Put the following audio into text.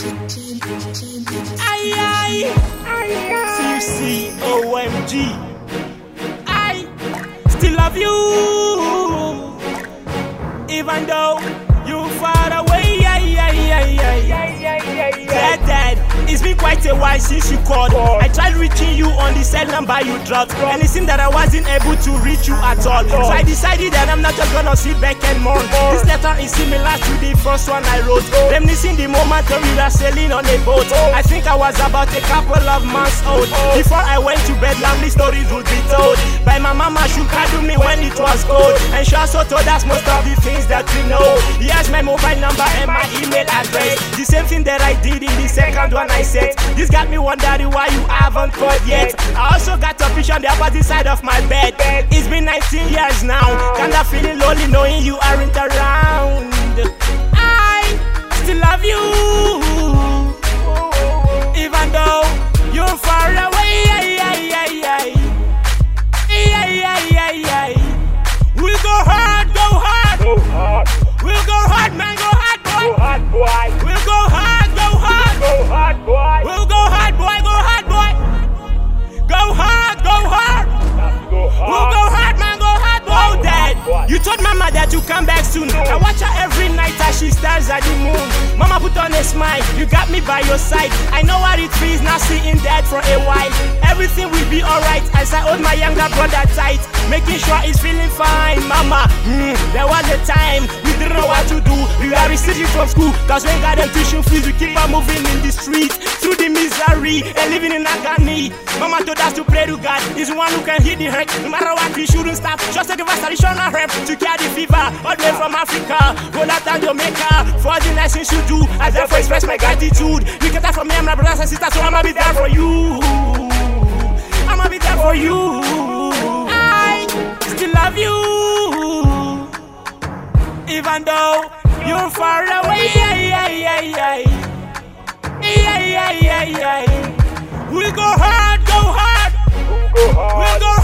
Aye, aye. CC, OMG. I still love you. Even though it's been quite a while since you called. I tried reaching you on the cell number you dropped, and it seemed that I wasn't able to reach you at all. So I decided that I'm not just gonna sit back and mourn. This letter is similar to the first one I wrote, reminiscing the moment when we were sailing on a boat. I think I was about a couple of months old. Before I went to bed, lovely stories would be told by my mama. She cuddled me when it was cold, and she also told us most of the things that we know. Here's my mobile number and my address. The same thing that I did in the second one I said. This got me wondering why you haven't called yet. I also got a picture on the opposite side of my bed. It's been 19 years now. Kinda feeling lonely knowing you aren't around. Boy. We'll go hard, go hard. Go hard, boy. We'll go hard, boy, go hard, boy. Go hard, go hard. Go We'll go hard, man, go hard, boy. Oh, dad. You told mama that you come back soon. I watch her every night as she stares at the moon. Mama put on a smile. You got me by your side. I know what it feels seeing for a while. Everything will be alright as I hold my younger brother tight, making sure he's feeling fine. Mama, hmm, there was a time we didn't know what to do. We were receiving from school, cause when got them tuition fees, we keep on moving in the street through the misery and living in agony. Mama told us to pray to God. He's the one who can heal the hurt. No matter what, we shouldn't stop. Just take the traditional rap to cure the fever. All the way from Africa, go out and Jamaica. For the nice things you do, I therefore express my gratitude. You get that from me and my brothers and sisters, so I'ma be there for you. I'ma be there for you. I still love you. Even though you're far away. We'll go hard, go hard. We'll go hard. We'll go.